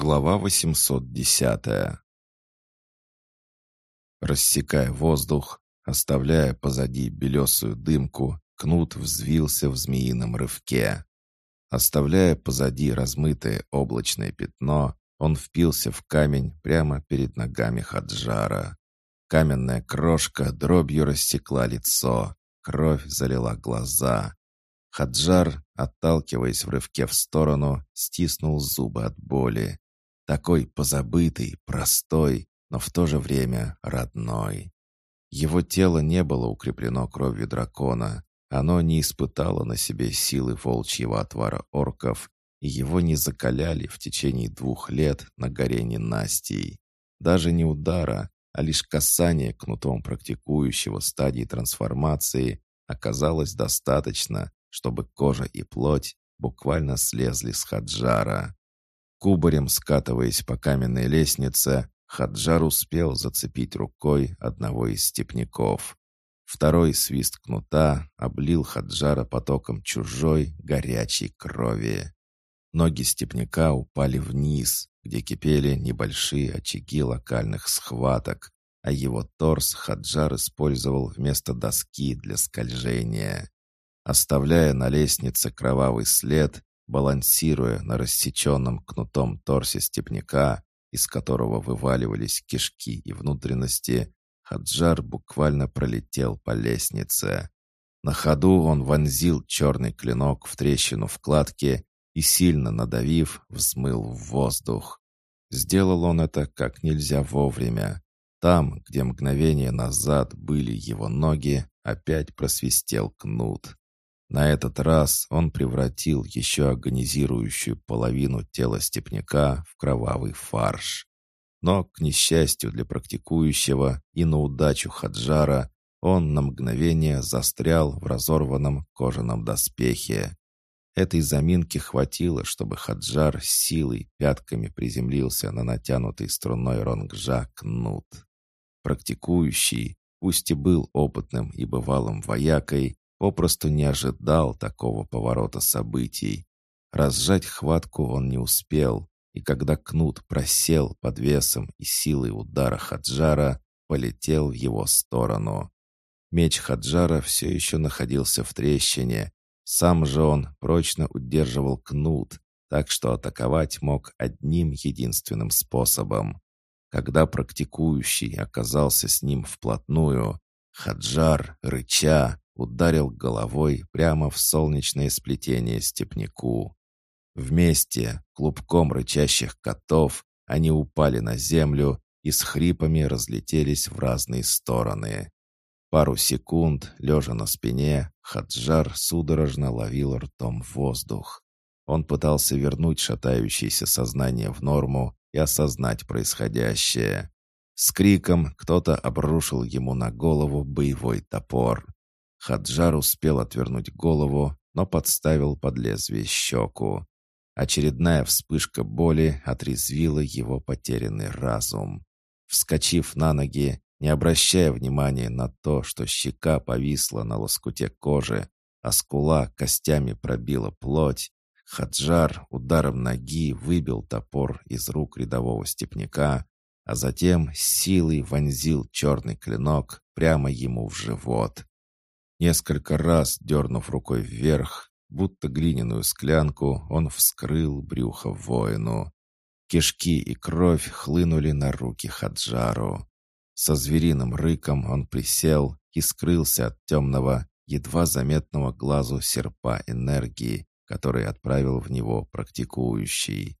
Глава 810 Рассекая воздух, оставляя позади белесую дымку, кнут взвился в змеином рывке. Оставляя позади размытое облачное пятно, он впился в камень прямо перед ногами Хаджара. Каменная крошка дробью рассекла лицо, кровь залила глаза. Хаджар, отталкиваясь в рывке в сторону, стиснул зубы от боли. Такой позабытый, простой, но в то же время родной. Его тело не было укреплено кровью дракона. Оно не испытало на себе силы волчьего отвара орков, и его не закаляли в течение двух лет на горе ненастий. Даже не удара, а лишь касание кнутом практикующего стадии трансформации оказалось достаточно, чтобы кожа и плоть буквально слезли с Хаджара. Кубарем скатываясь по каменной лестнице, Хаджар успел зацепить рукой одного из степняков. Второй свист кнута облил Хаджара потоком чужой горячей крови. Ноги степняка упали вниз, где кипели небольшие очаги локальных схваток, а его торс Хаджар использовал вместо доски для скольжения оставляя на лестнице кровавый след, балансируя на рассеченном кнутом торсе степняка, из которого вываливались кишки и внутренности, Хаджар буквально пролетел по лестнице. На ходу он вонзил черный клинок в трещину вкладки и, сильно надавив, взмыл в воздух. Сделал он это как нельзя вовремя. Там, где мгновение назад были его ноги, опять просвистел кнут. На этот раз он превратил еще агонизирующую половину тела степняка в кровавый фарш. Но, к несчастью для практикующего и на удачу Хаджара, он на мгновение застрял в разорванном кожаном доспехе. Этой заминки хватило, чтобы Хаджар силой пятками приземлился на натянутый струной ронгжа кнут. Практикующий, пусть и был опытным и бывалым воякой, попросту не ожидал такого поворота событий. Разжать хватку он не успел, и когда кнут просел под весом и силой удара Хаджара, полетел в его сторону. Меч Хаджара все еще находился в трещине. Сам же он прочно удерживал кнут, так что атаковать мог одним единственным способом. Когда практикующий оказался с ним вплотную, Хаджар, рыча, ударил головой прямо в солнечное сплетение степняку. Вместе, клубком рычащих котов, они упали на землю и с хрипами разлетелись в разные стороны. Пару секунд, лежа на спине, Хаджар судорожно ловил ртом воздух. Он пытался вернуть шатающееся сознание в норму и осознать происходящее. С криком кто-то обрушил ему на голову боевой топор. Хаджар успел отвернуть голову, но подставил под лезвие щеку. Очередная вспышка боли отрезвила его потерянный разум. Вскочив на ноги, не обращая внимания на то, что щека повисла на лоскуте кожи, а скула костями пробила плоть, Хаджар ударом ноги выбил топор из рук рядового степняка, а затем силой вонзил черный клинок прямо ему в живот. Несколько раз, дернув рукой вверх, будто глиняную склянку, он вскрыл брюхо воину. Кишки и кровь хлынули на руки Хаджару. Со звериным рыком он присел и скрылся от темного, едва заметного глазу серпа энергии, который отправил в него практикующий.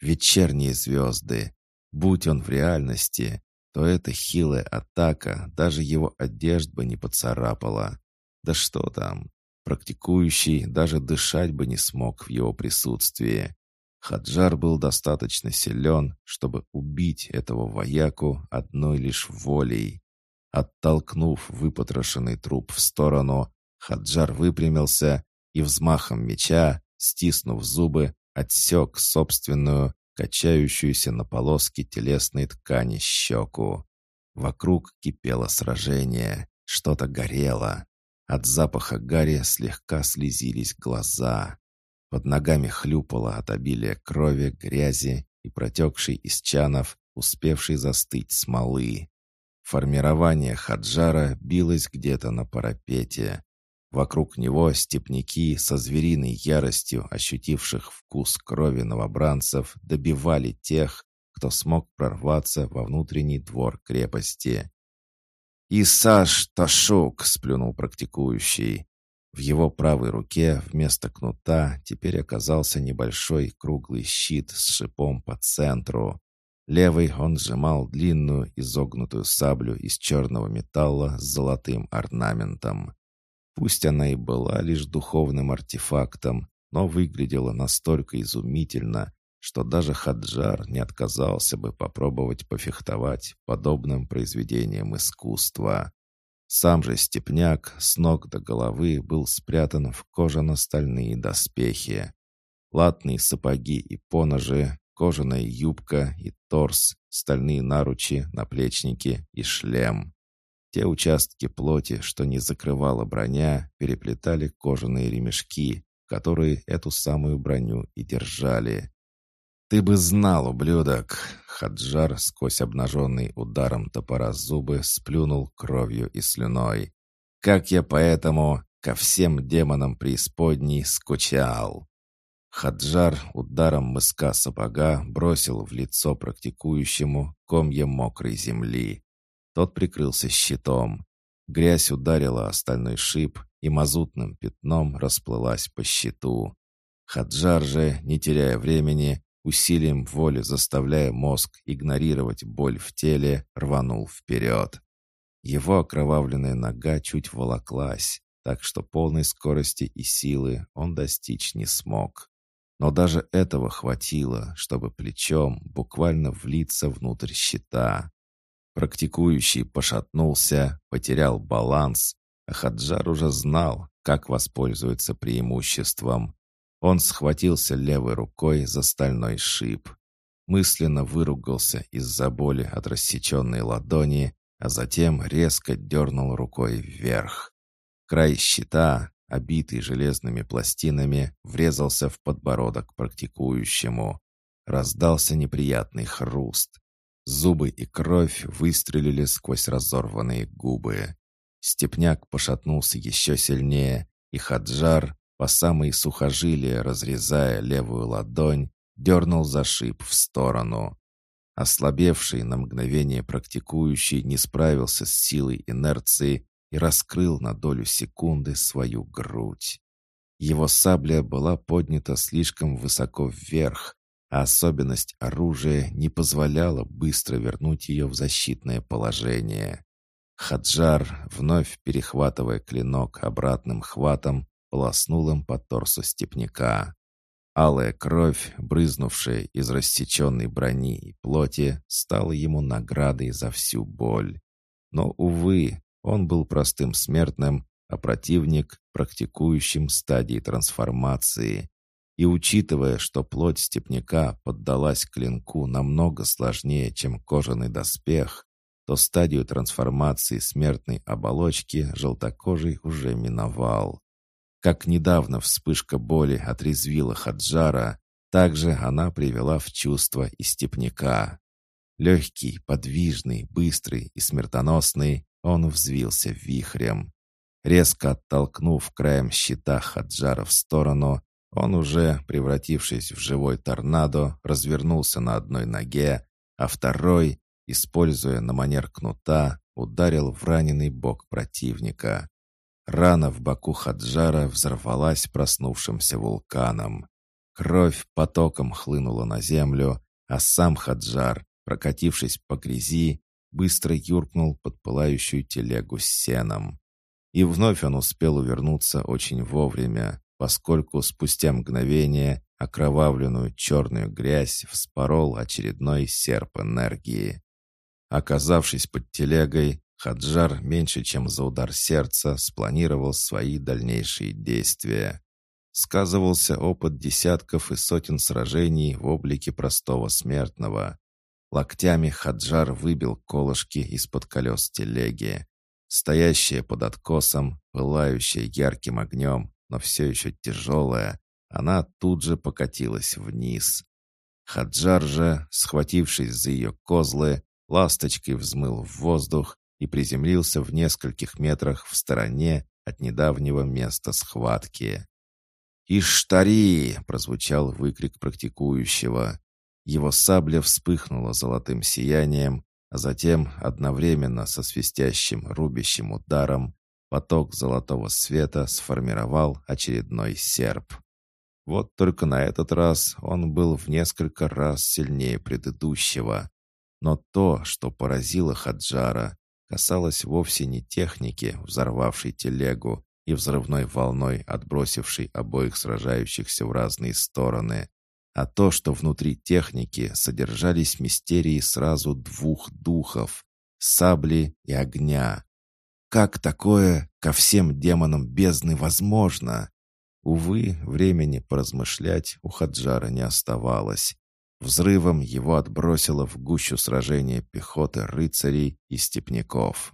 Вечерние звезды. Будь он в реальности, то эта хилая атака даже его одежд бы не поцарапала. Да что там, практикующий даже дышать бы не смог в его присутствии. Хаджар был достаточно силен, чтобы убить этого вояку одной лишь волей. Оттолкнув выпотрошенный труп в сторону, Хаджар выпрямился и взмахом меча, стиснув зубы, отсек собственную, качающуюся на полоски телесной ткани щеку. Вокруг кипело сражение, что-то горело. От запаха гари слегка слезились глаза. Под ногами хлюпало от обилия крови, грязи и протекший из чанов, успевший застыть смолы. Формирование Хаджара билось где-то на парапете. Вокруг него степняки со звериной яростью, ощутивших вкус крови новобранцев, добивали тех, кто смог прорваться во внутренний двор крепости. «Исаш Ташук!» — сплюнул практикующий. В его правой руке вместо кнута теперь оказался небольшой круглый щит с шипом по центру. Левый он сжимал длинную изогнутую саблю из черного металла с золотым орнаментом. Пусть она и была лишь духовным артефактом, но выглядела настолько изумительно, что даже Хаджар не отказался бы попробовать пофехтовать подобным произведением искусства. Сам же степняк с ног до головы был спрятан в кожано-стальные доспехи. Латные сапоги и поножи, кожаная юбка и торс, стальные наручи, наплечники и шлем. Те участки плоти, что не закрывала броня, переплетали кожаные ремешки, которые эту самую броню и держали. «Ты бы знал, ублюдок!» Хаджар сквозь обнаженный ударом топора зубы сплюнул кровью и слюной. «Как я поэтому ко всем демонам преисподней скучал!» Хаджар ударом мыска сапога бросил в лицо практикующему комья мокрой земли. Тот прикрылся щитом. Грязь ударила остальной шип и мазутным пятном расплылась по щиту. Хаджар же, не теряя времени, усилием воли заставляя мозг игнорировать боль в теле, рванул вперед. Его окровавленная нога чуть волоклась, так что полной скорости и силы он достичь не смог. Но даже этого хватило, чтобы плечом буквально влиться внутрь щита. Практикующий пошатнулся, потерял баланс, а Хаджар уже знал, как воспользуется преимуществом. Он схватился левой рукой за стальной шип. Мысленно выругался из-за боли от рассеченной ладони, а затем резко дернул рукой вверх. Край щита, обитый железными пластинами, врезался в подбородок практикующему. Раздался неприятный хруст. Зубы и кровь выстрелили сквозь разорванные губы. Степняк пошатнулся еще сильнее, и Хаджар, по самые сухожилия разрезая левую ладонь, дернул за шип в сторону. Ослабевший на мгновение практикующий не справился с силой инерции и раскрыл на долю секунды свою грудь. Его сабля была поднята слишком высоко вверх, а особенность оружия не позволяла быстро вернуть ее в защитное положение. Хаджар, вновь перехватывая клинок обратным хватом, полоснул им по торсу степняка. Алая кровь, брызнувшая из рассеченной брони и плоти, стала ему наградой за всю боль. Но, увы, он был простым смертным, а противник — практикующим стадии трансформации. И учитывая, что плоть степняка поддалась клинку намного сложнее, чем кожаный доспех, то стадию трансформации смертной оболочки желтокожий уже миновал. Как недавно вспышка боли отрезвила Хаджара, так же она привела в чувство и степняка. Легкий, подвижный, быстрый и смертоносный, он взвился вихрем. Резко оттолкнув краем щита Хаджара в сторону, он уже, превратившись в живой торнадо, развернулся на одной ноге, а второй, используя на манер кнута, ударил в раненый бок противника. Рана в боку Хаджара взорвалась проснувшимся вулканом. Кровь потоком хлынула на землю, а сам Хаджар, прокатившись по грязи, быстро юркнул под пылающую телегу с сеном. И вновь он успел увернуться очень вовремя, поскольку спустя мгновение окровавленную черную грязь вспорол очередной серп энергии. Оказавшись под телегой, Хаджар меньше чем за удар сердца спланировал свои дальнейшие действия. Сказывался опыт десятков и сотен сражений в облике простого смертного. Локтями Хаджар выбил колышки из-под колес телеги. Стоящая под откосом, пылающая ярким огнем, но все еще тяжелая, она тут же покатилась вниз. Хаджар же, схватившись за ее козлы, ласточкой взмыл в воздух и приземлился в нескольких метрах в стороне от недавнего места схватки. «Иштари!» — прозвучал выкрик практикующего. Его сабля вспыхнула золотым сиянием, а затем одновременно со свистящим рубящим ударом поток золотого света сформировал очередной серп. Вот только на этот раз он был в несколько раз сильнее предыдущего. Но то, что поразило Хаджара, касалось вовсе не техники, взорвавшей телегу и взрывной волной отбросившей обоих сражающихся в разные стороны, а то, что внутри техники содержались мистерии сразу двух духов — сабли и огня. Как такое ко всем демонам бездны возможно? Увы, времени поразмышлять у Хаджара не оставалось. Взрывом его отбросило в гущу сражения пехоты рыцарей и степняков.